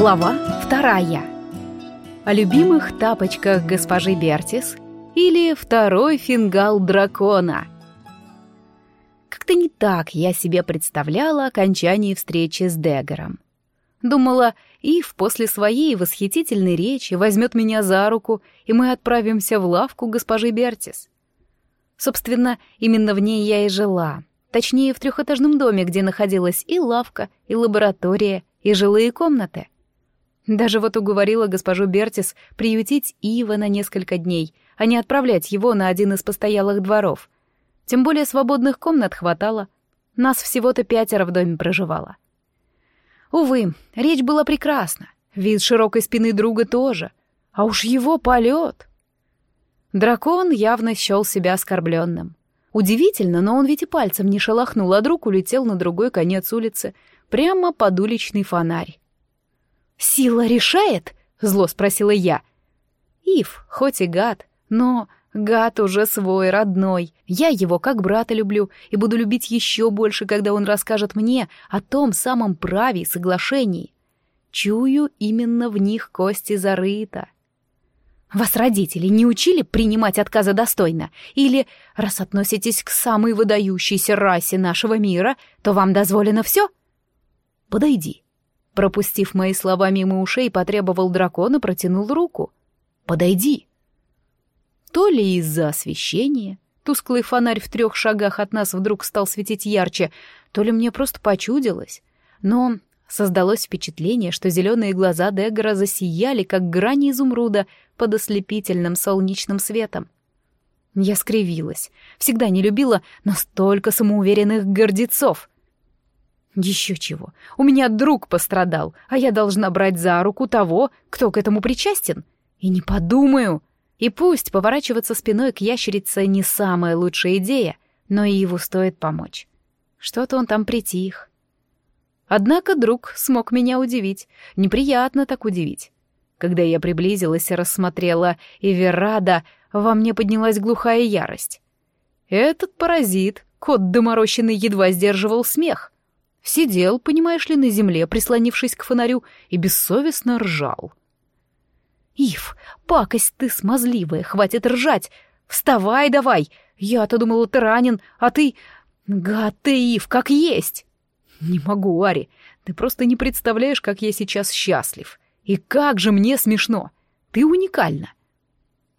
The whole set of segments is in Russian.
Глава вторая. О любимых тапочках госпожи Бертис или второй фингал дракона. Как-то не так я себе представляла окончание встречи с Дегером. Думала, Ив после своей восхитительной речи возьмет меня за руку, и мы отправимся в лавку госпожи Бертис. Собственно, именно в ней я и жила. Точнее, в трехэтажном доме, где находилась и лавка, и лаборатория, и жилые комнаты. Даже вот уговорила госпожу Бертис приютить Ива на несколько дней, а не отправлять его на один из постоялых дворов. Тем более свободных комнат хватало. Нас всего-то пятеро в доме проживало. Увы, речь была прекрасна, вид широкой спины друга тоже, а уж его полет. Дракон явно счел себя оскорбленным. Удивительно, но он ведь и пальцем не шелохнул, а друг улетел на другой конец улицы, прямо под уличный фонарь. «Сила решает?» — зло спросила я. «Ив, хоть и гад, но гад уже свой, родной. Я его как брата люблю и буду любить еще больше, когда он расскажет мне о том самом праве и соглашении. Чую, именно в них кости зарыта». Вас родители не учили принимать отказы достойно? Или, раз относитесь к самой выдающейся расе нашего мира, то вам дозволено все? Подойди. Пропустив мои слова мимо ушей, потребовал дракон и протянул руку. «Подойди!» То ли из-за освещения, тусклый фонарь в трех шагах от нас вдруг стал светить ярче, то ли мне просто почудилось, но создалось впечатление, что зеленые глаза Дегора засияли, как грани изумруда под ослепительным солнечным светом. Я скривилась. Всегда не любила настолько самоуверенных гордецов. Еще чего. У меня друг пострадал, а я должна брать за руку того, кто к этому причастен. И не подумаю. И пусть поворачиваться спиной к ящерице не самая лучшая идея, но и его стоит помочь. Что-то он там притих. Однако друг смог меня удивить. Неприятно так удивить. Когда я приблизилась и рассмотрела Эверада, во мне поднялась глухая ярость. Этот паразит, кот доморощенный, едва сдерживал смех — Сидел, понимаешь ли, на земле, прислонившись к фонарю, и бессовестно ржал. «Ив, пакость ты смазливая, хватит ржать! Вставай давай! Я-то думала, ты ранен, а ты... Гад ты, Ив, как есть!» «Не могу, Ари, ты просто не представляешь, как я сейчас счастлив. И как же мне смешно! Ты уникальна!»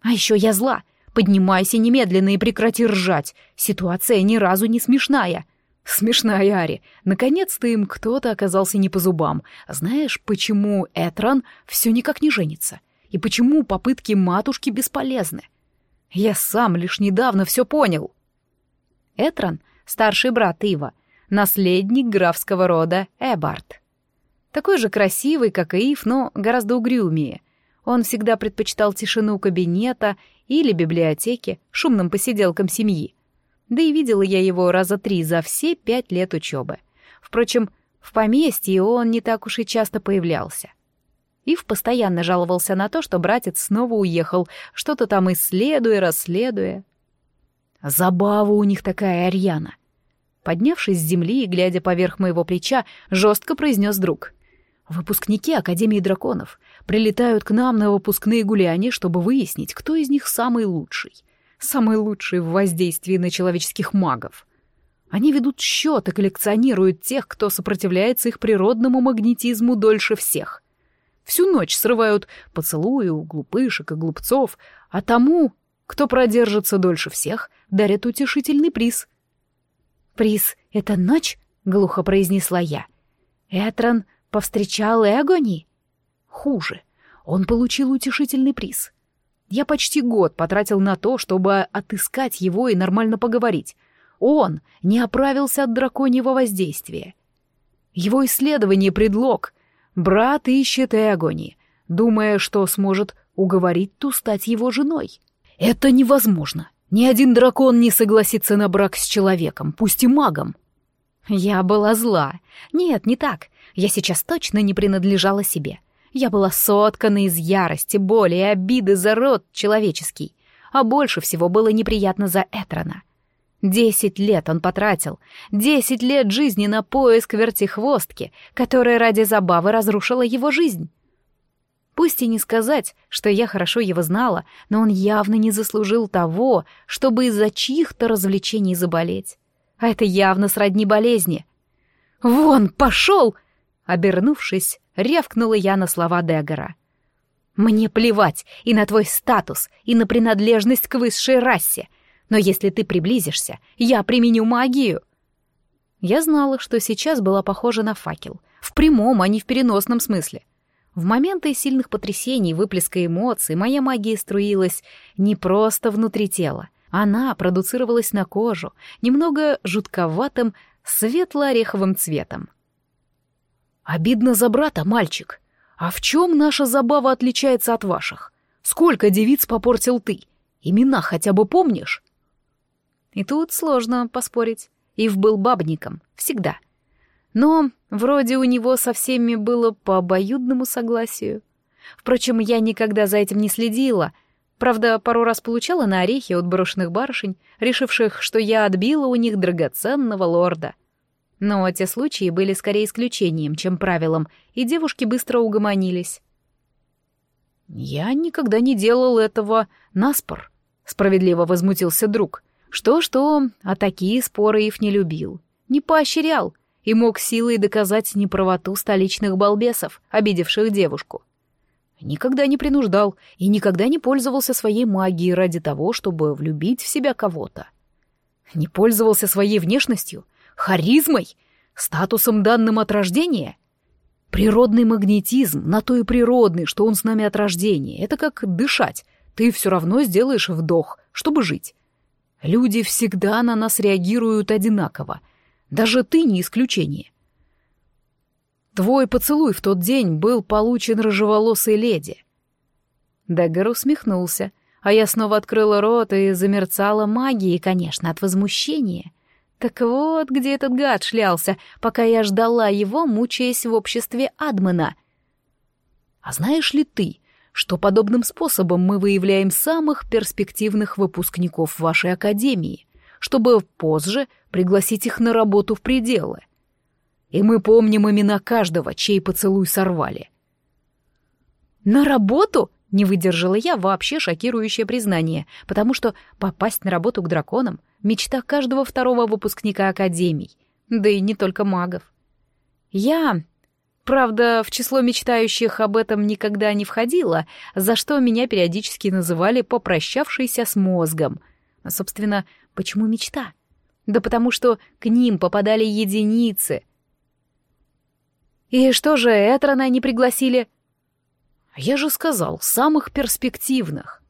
«А еще я зла!» Поднимайся немедленно и прекрати ржать. Ситуация ни разу не смешная. Смешная Ари. Наконец-то им кто-то оказался не по зубам. Знаешь, почему Этран все никак не женится? И почему попытки матушки бесполезны? Я сам лишь недавно все понял. Этран — старший брат Ива, наследник графского рода Эбарт. Такой же красивый, как и Ив, но гораздо угрюмее. Он всегда предпочитал тишину кабинета или библиотеки шумным посиделкам семьи. Да и видела я его раза три за все пять лет учебы. Впрочем, в поместье он не так уж и часто появлялся. Ив постоянно жаловался на то, что братец снова уехал, что-то там исследуя, расследуя. Забава у них такая, Арьяна. Поднявшись с земли и глядя поверх моего плеча, жестко произнес друг. «Выпускники Академии драконов прилетают к нам на выпускные гуляния, чтобы выяснить, кто из них самый лучший самые лучшие в воздействии на человеческих магов. Они ведут счет и коллекционируют тех, кто сопротивляется их природному магнетизму дольше всех. Всю ночь срывают поцелуи у глупышек и глупцов, а тому, кто продержится дольше всех, дарят утешительный приз. «Приз — это ночь?» — глухо произнесла я. Этран повстречал Эгони? Хуже. Он получил утешительный приз — я почти год потратил на то, чтобы отыскать его и нормально поговорить. Он не оправился от драконьего воздействия. Его исследование — предлог. Брат ищет Эгони, думая, что сможет уговорить ту стать его женой. Это невозможно. Ни один дракон не согласится на брак с человеком, пусть и магом. Я была зла. Нет, не так. Я сейчас точно не принадлежала себе. — я была соткана из ярости, боли и обиды за род человеческий, а больше всего было неприятно за Этрона. Десять лет он потратил, десять лет жизни на поиск вертихвостки, которая ради забавы разрушила его жизнь. Пусть и не сказать, что я хорошо его знала, но он явно не заслужил того, чтобы из-за чьих-то развлечений заболеть. А это явно сродни болезни. «Вон, пошел!» Обернувшись, рявкнула я на слова Дегора. «Мне плевать и на твой статус, и на принадлежность к высшей расе, но если ты приблизишься, я применю магию». Я знала, что сейчас была похожа на факел, в прямом, а не в переносном смысле. В моменты сильных потрясений, выплеска эмоций, моя магия струилась не просто внутри тела. Она продуцировалась на кожу, немного жутковатым, светло-ореховым цветом. «Обидно за брата, мальчик. А в чем наша забава отличается от ваших? Сколько девиц попортил ты? Имена хотя бы помнишь?» И тут сложно поспорить. Ив был бабником. Всегда. — но вроде у него со всеми было по обоюдному согласию. Впрочем, я никогда за этим не следила. Правда, пару раз получала на орехи от брошенных барышень, решивших, что я отбила у них драгоценного лорда. Но те случаи были скорее исключением, чем правилом, и девушки быстро угомонились. «Я никогда не делал этого наспор», — справедливо возмутился друг. «Что-что, а такие споры Ив не любил. Не поощрял, и мог силой доказать неправоту столичных балбесов, обидевших девушку. Никогда не принуждал и никогда не пользовался своей магией ради того, чтобы влюбить в себя кого-то. Не пользовался своей внешностью, харизмой, статусом данным от рождения. Природный магнетизм, на то и природный, что он с нами от рождения. Это как дышать. Ты все равно сделаешь вдох, чтобы жить. Люди всегда на нас реагируют одинаково — даже ты не исключение. Твой поцелуй в тот день был получен рыжеволосой леди. Даггер усмехнулся, а я снова открыла рот и замерцала магией, конечно, от возмущения. Так вот, где этот гад шлялся, пока я ждала его, мучаясь в обществе Адмена. А знаешь ли ты, что подобным способом мы выявляем самых перспективных выпускников вашей академии, чтобы позже пригласить их на работу в пределы. И мы помним имена каждого, чей поцелуй сорвали. «На работу?» — не выдержала я вообще шокирующее признание, потому что попасть на работу к драконам — мечта каждого второго выпускника академий, да и не только магов. Я, правда, в число мечтающих об этом никогда не входила, за что меня периодически называли «попрощавшийся с мозгом». А, собственно, почему мечта? Да потому что к ним попадали единицы. И что же Этрона не пригласили? Я же сказал, самых перспективных.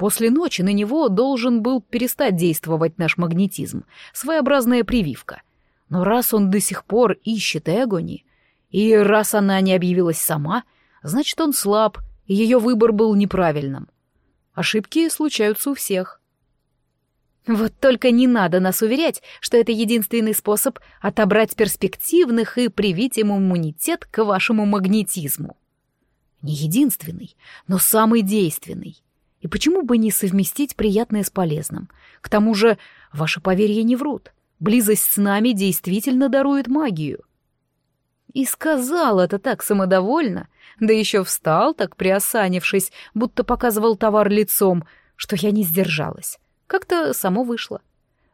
После ночи на него должен был перестать действовать наш магнетизм, своеобразная прививка. Но раз он до сих пор ищет Эгони, и раз она не объявилась сама, значит, он слаб, и ее выбор был неправильным. Ошибки случаются у всех. Вот только не надо нас уверять, что это единственный способ отобрать перспективных и привить им иммунитет к вашему магнетизму. Не единственный, но самый действенный. И почему бы не совместить приятное с полезным? К тому же, ваши поверья не врут. Близость с нами действительно дарует магию. И сказал это так самодовольно, да еще встал так приосанившись, будто показывал товар лицом, что я не сдержалась. Как-то само вышло.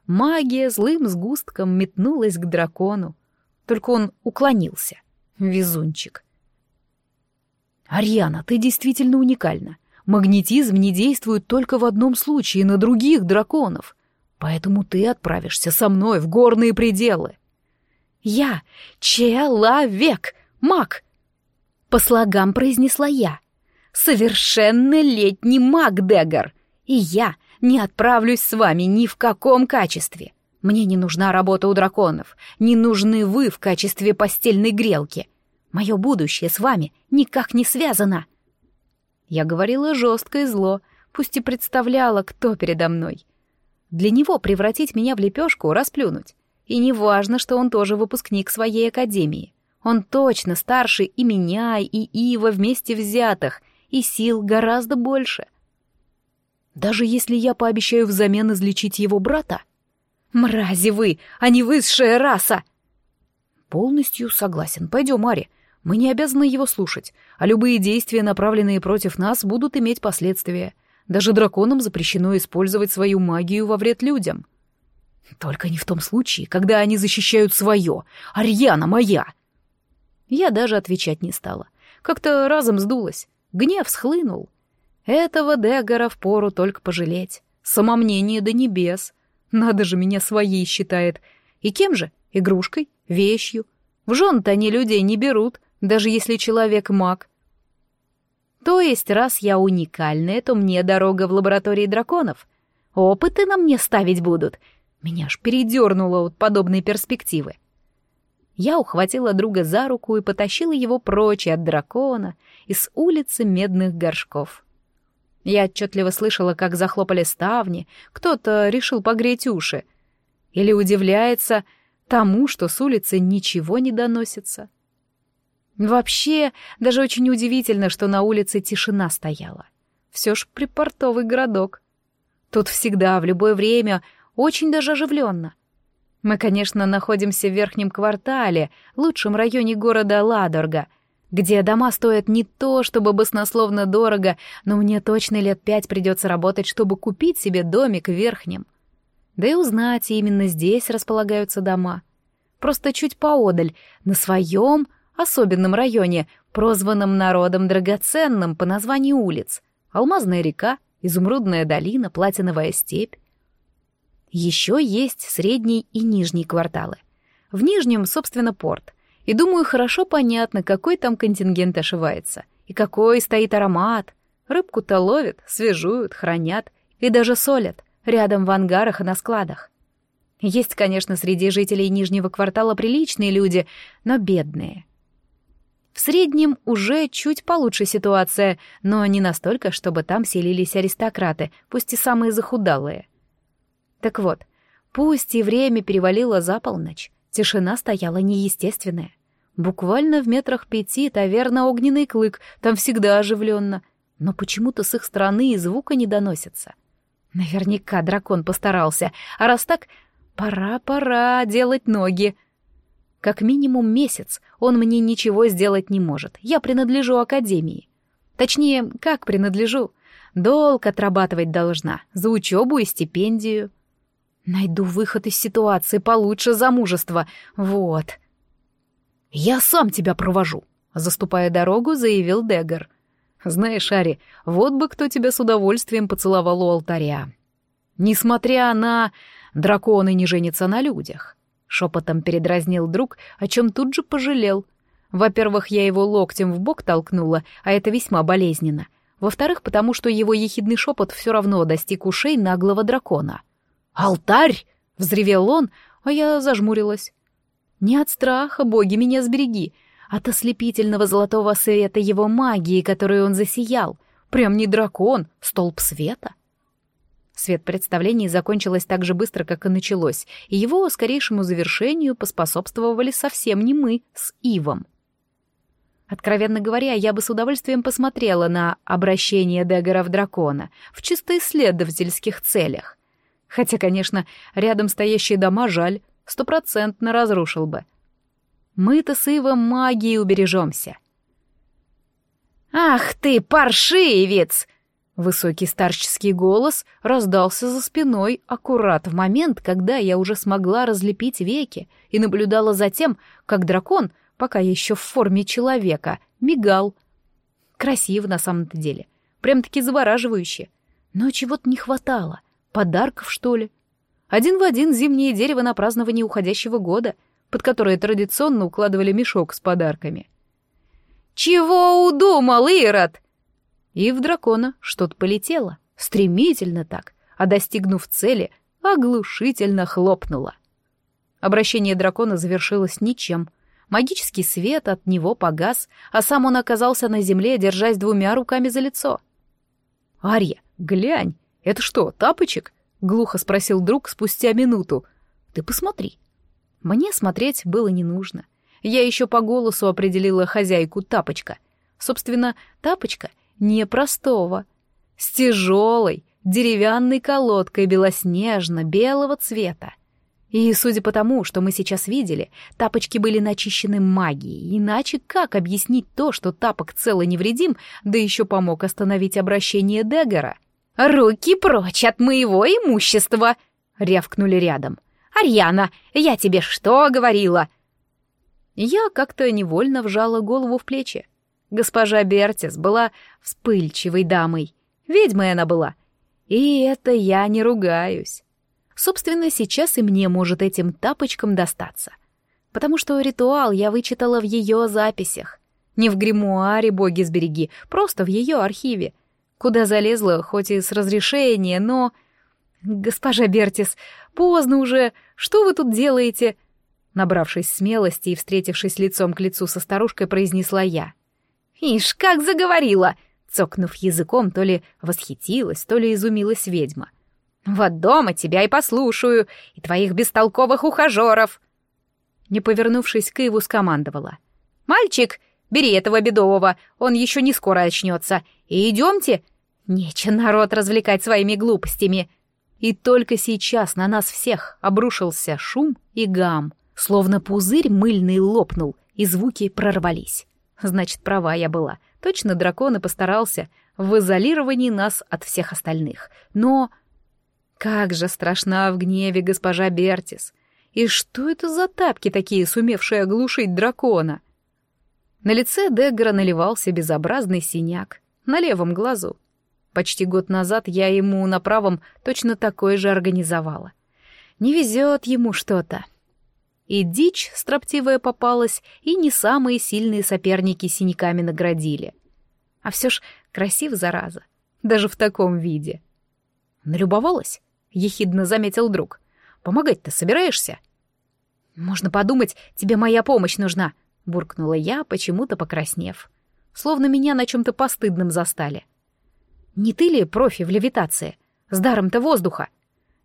Магия злым сгустком метнулась к дракону. Только он уклонился. Везунчик. «Арьяна, ты действительно уникальна. Магнетизм не действует только в одном случае на других драконов. Поэтому ты отправишься со мной в горные пределы». «Я человек, маг!» По слогам произнесла я. «Совершеннолетний маг, Дегар! И я не отправлюсь с вами ни в каком качестве. Мне не нужна работа у драконов, не нужны вы в качестве постельной грелки. Мое будущее с вами никак не связано. Я говорила жестко и зло, пусть и представляла, кто передо мной. Для него превратить меня в лепешку, расплюнуть. И не важно, что он тоже выпускник своей академии. Он точно старше и меня, и Ива вместе взятых, и сил гораздо больше. Даже если я пообещаю взамен излечить его брата? Мрази вы, а не высшая раса!» «Полностью согласен. Пойдем, Ари. Мы не обязаны его слушать, а любые действия, направленные против нас, будут иметь последствия. Даже драконам запрещено использовать свою магию во вред людям. Только не в том случае, когда они защищают свое. Арьяна моя!» Я даже отвечать не стала. Как-то разом сдулась. Гнев схлынул. Этого Дегора впору только пожалеть. Самомнение до небес. Надо же, меня своей считает. И кем же? Игрушкой? Вещью? В жен-то они людей не берут, даже если человек маг. То есть, раз я уникальная, то мне дорога в лаборатории драконов. Опыты на мне ставить будут. Меня аж передернуло от подобной перспективы. Я ухватила друга за руку и потащила его прочь от дракона из улицы медных горшков. Я отчетливо слышала, как захлопали ставни, кто-то решил погреть уши. Или удивляется тому, что с улицы ничего не доносится. Вообще, даже очень удивительно, что на улице тишина стояла. Все ж припортовый городок. Тут всегда, в любое время, очень даже оживленно. Мы, конечно, находимся в верхнем квартале, лучшем районе города Ладорга, где дома стоят не то, чтобы баснословно дорого, но мне точно лет пять придется работать, чтобы купить себе домик в верхнем. Да и узнать, именно здесь располагаются дома. Просто чуть поодаль, на своем особенном районе, прозванном народом драгоценным по названию улиц. Алмазная река, Изумрудная долина, Платиновая степь. Еще есть средний и нижний кварталы. В нижнем, собственно, порт. И думаю, хорошо понятно, какой там контингент ошивается. И какой стоит аромат. Рыбку-то ловят, свежуют, хранят и даже солят рядом в ангарах и на складах. Есть, конечно, среди жителей нижнего квартала приличные люди, но бедные. В среднем уже чуть получше ситуация, но не настолько, чтобы там селились аристократы, пусть и самые захудалые. Так вот, пусть и время перевалило за полночь, тишина стояла неестественная. Буквально в метрах пяти таверна «Огненный клык», там всегда оживленно, но почему-то с их стороны и звука не доносится. Наверняка дракон постарался, а раз так, пора-пора делать ноги — как минимум месяц он мне ничего сделать не может. Я принадлежу Академии. Точнее, как принадлежу? Долг отрабатывать должна, за учебу и стипендию. Найду выход из ситуации получше замужества. Вот. «Я сам тебя провожу», — заступая дорогу, заявил Дегар. «Знаешь, Ари, вот бы кто тебя с удовольствием поцеловал у алтаря. Несмотря на... Драконы не женятся на людях. Шепотом передразнил друг, о чем тут же пожалел. Во-первых, я его локтем в бок толкнула, а это весьма болезненно. Во-вторых, потому что его ехидный шепот все равно достиг ушей наглого дракона. «Алтарь!» — взревел он, а я зажмурилась. «Не от страха, боги, меня сбереги!» От ослепительного золотого света его магии, которой он засиял. Прям не дракон, столб света. Свет представлений закончилось так же быстро, как и началось, и его скорейшему завершению поспособствовали совсем не мы с Ивом. Откровенно говоря, я бы с удовольствием посмотрела на обращение Дегора в дракона в чисто исследовательских целях. Хотя, конечно, рядом стоящие дома жаль, стопроцентно разрушил бы. Мы-то с Ивом магией убережемся. «Ах ты, паршивец!» Высокий старческий голос раздался за спиной аккурат в момент, когда я уже смогла разлепить веки и наблюдала за тем, как дракон, пока еще в форме человека, мигал. Красиво на самом-то деле, прям-таки завораживающе. Но чего-то не хватало. Подарков, что ли? Один в один зимнее дерево на празднование уходящего года, под которое традиционно укладывали мешок с подарками. «Чего удумал, Ирод?» И в дракона что-то полетело, стремительно так, а достигнув цели, оглушительно хлопнуло. Обращение дракона завершилось ничем. Магический свет от него погас, а сам он оказался на земле, держась двумя руками за лицо. «Арья, глянь, это что, тапочек?» — глухо спросил друг спустя минуту. «Ты посмотри». Мне смотреть было не нужно. Я еще по голосу определила хозяйку тапочка. Собственно, тапочка — непростого, с тяжелой деревянной колодкой белоснежно-белого цвета. И судя по тому, что мы сейчас видели, тапочки были начищены магией, иначе как объяснить то, что тапок цел и невредим, да еще помог остановить обращение Дегора? «Руки прочь от моего имущества!» — рявкнули рядом. «Арьяна, я тебе что говорила?» Я как-то невольно вжала голову в плечи. Госпожа Бертис была вспыльчивой дамой. Ведьмой она была. И это я не ругаюсь. Собственно, сейчас и мне может этим тапочкам достаться. Потому что ритуал я вычитала в ее записях. Не в гримуаре, боги сбереги, просто в ее архиве. Куда залезла, хоть и с разрешения, но... «Госпожа Бертис, поздно уже, что вы тут делаете?» Набравшись смелости и встретившись лицом к лицу со старушкой, произнесла я. «Ишь, как заговорила!» Цокнув языком, то ли восхитилась, то ли изумилась ведьма. «Вот дома тебя и послушаю, и твоих бестолковых ухажеров!» Не повернувшись к Иву, скомандовала. «Мальчик, бери этого бедового, он еще не скоро очнется, и идемте. Нече народ развлекать своими глупостями!» И только сейчас на нас всех обрушился шум и гам, словно пузырь мыльный лопнул, и звуки прорвались. Значит, права я была. Точно дракон и постарался в изолировании нас от всех остальных. Но как же страшна в гневе госпожа Бертис. И что это за тапки такие, сумевшие оглушить дракона? На лице Деггера наливался безобразный синяк. На левом глазу. Почти год назад я ему на правом точно такой же организовала. Не везет ему что-то. И дичь строптивая попалась, и не самые сильные соперники синяками наградили. А все ж красив, зараза, даже в таком виде. Налюбовалась? — ехидно заметил друг. «Помогать-то собираешься?» «Можно подумать, тебе моя помощь нужна», — буркнула я, почему-то покраснев. Словно меня на чем-то постыдном застали. «Не ты ли профи в левитации? С даром-то воздуха?»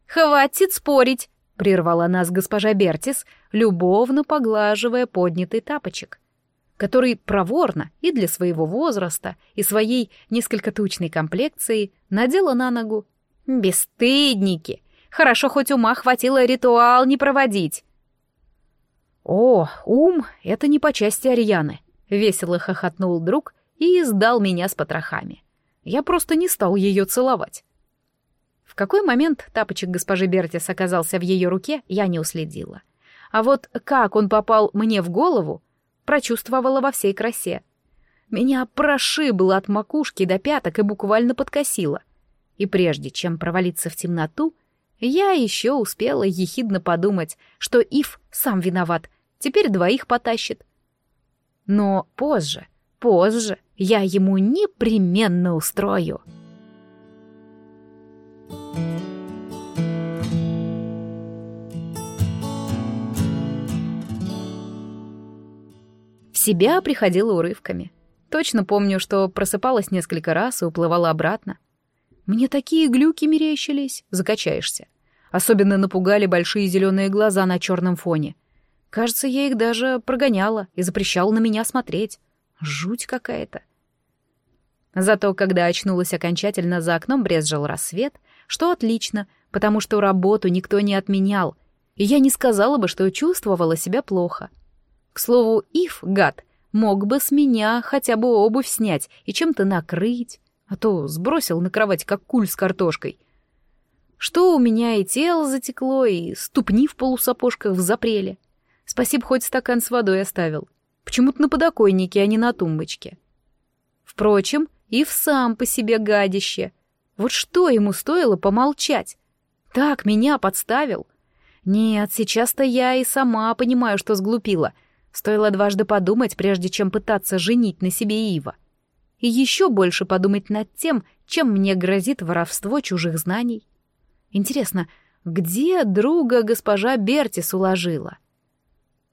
«Хватит спорить!» Прервала нас госпожа Бертис, любовно поглаживая поднятый тапочек, который проворно и для своего возраста, и своей несколько тучной комплекции надела на ногу. «Бесстыдники! Хорошо, хоть ума хватило ритуал не проводить!» «О, ум — это не по части Арианы!» — весело хохотнул друг и сдал меня с потрохами. Я просто не стал ее целовать. В какой момент тапочек госпожи Бертис оказался в ее руке, я не уследила. А вот как он попал мне в голову, прочувствовала во всей красе. Меня прошибло от макушки до пяток и буквально подкосило. И прежде чем провалиться в темноту, я еще успела ехидно подумать, что Ив сам виноват, теперь двоих потащит. Но позже, позже я ему непременно устрою. Себя приходила урывками. Точно помню, что просыпалась несколько раз и уплывала обратно. Мне такие глюки мерещились, закачаешься. Особенно напугали большие зеленые глаза на черном фоне. Кажется, я их даже прогоняла и запрещала на меня смотреть. Жуть какая-то. Зато, когда очнулась окончательно, за окном брезжил рассвет, что отлично, потому что работу никто не отменял, и я не сказала бы, что чувствовала себя плохо. К слову, Ив, гад, мог бы с меня хотя бы обувь снять и чем-то накрыть, а то сбросил на кровать, как куль с картошкой. Что у меня и тело затекло, и ступни в полусапожках в запреле. Спасибо, хоть стакан с водой оставил. Почему-то на подоконнике, а не на тумбочке. Впрочем, и в сам по себе гадище. Вот что ему стоило помолчать? Так меня подставил. Нет, сейчас-то я и сама понимаю, что сглупила. Стоило дважды подумать, прежде чем пытаться женить на себе Ива. И еще больше подумать над тем, чем мне грозит воровство чужих знаний. Интересно, где друга госпожа Бертис уложила?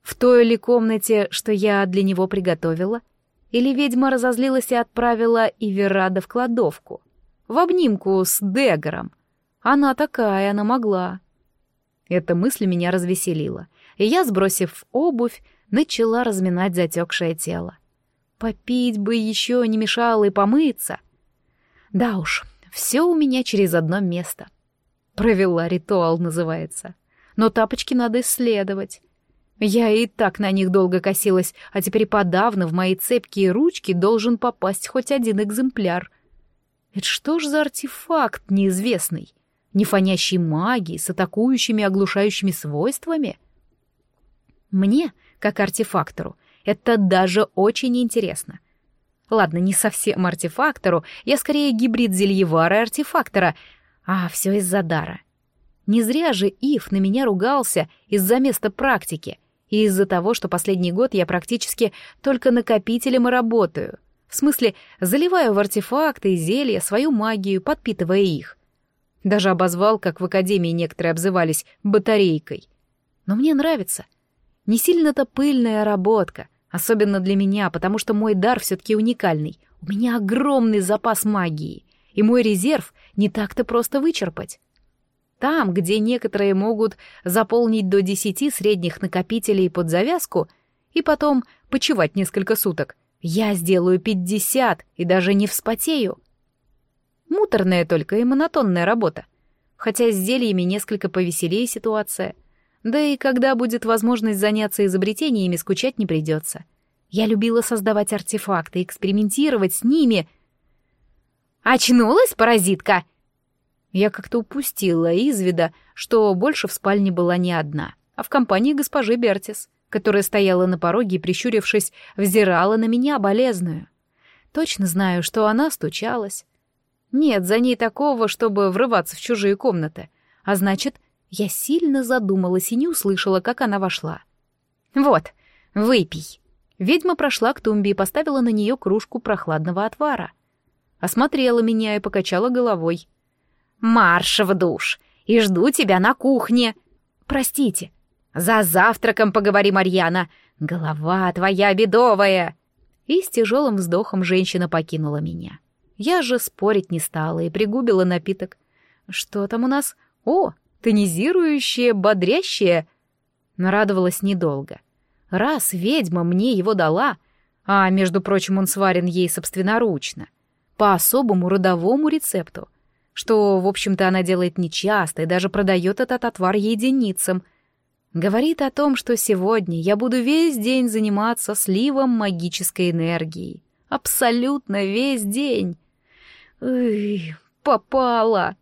В той ли комнате, что я для него приготовила? Или ведьма разозлилась и отправила Иверада в кладовку? В обнимку с Дегором. Она такая, она могла. Эта мысль меня развеселила, и я, сбросив обувь, начала разминать затекшее тело. Попить бы еще не мешало и помыться. Да уж, все у меня через одно место. Провела ритуал, называется. но тапочки надо исследовать. Я и так на них долго косилась, а теперь подавно в мои цепкие ручки должен попасть хоть один экземпляр. Это что ж за артефакт неизвестный? Не фонящий магии с атакующими оглушающими свойствами? Мне, как артефактору, это даже очень интересно. Ладно, не совсем артефактору, я скорее гибрид зельевара и артефактора, а все из-за дара. Не зря же Ив на меня ругался из-за места практики и из-за того, что последний год я практически только накопителем и работаю. В смысле, заливаю в артефакты и зелья свою магию, подпитывая их. Даже обозвал, как в академии некоторые обзывались, батарейкой. Но мне нравится. Не сильно-то пыльная работка, особенно для меня, потому что мой дар все-таки уникальный. У меня огромный запас магии, и мой резерв не так-то просто вычерпать. Там, где некоторые могут заполнить до десяти средних накопителей под завязку и потом почевать несколько суток, я сделаю пятьдесят и даже не вспотею. Муторная только и монотонная работа. Хотя с зельями несколько повеселее ситуация. Да и когда будет возможность заняться изобретениями, скучать не придется. Я любила создавать артефакты, экспериментировать с ними. «Очнулась, паразитка?» Я как-то упустила из вида, что больше в спальне была не одна, а в компании госпожи Бертис, которая стояла на пороге и, прищурившись, взирала на меня болезную. Точно знаю, что она стучалась. Нет, за ней такого, чтобы врываться в чужие комнаты. А значит, я сильно задумалась и не услышала, как она вошла. «Вот, выпей». Ведьма прошла к тумбе и поставила на нее кружку прохладного отвара. Осмотрела меня и покачала головой. «Марш в душ! И жду тебя на кухне!» «Простите!» «За завтраком поговори, Марьяна! Голова твоя бедовая!» И с тяжелым вздохом женщина покинула меня. Я же спорить не стала и пригубила напиток. Что там у нас? О, тонизирующее, бодрящее. Нарадовалась недолго. Раз ведьма мне его дала, а, между прочим, он сварен ей собственноручно, по особому родовому рецепту, что, в общем-то, она делает нечасто и даже продает этот отвар единицам, говорит о том, что сегодня я буду весь день заниматься сливом магической энергии. Абсолютно весь день. Эй, попала.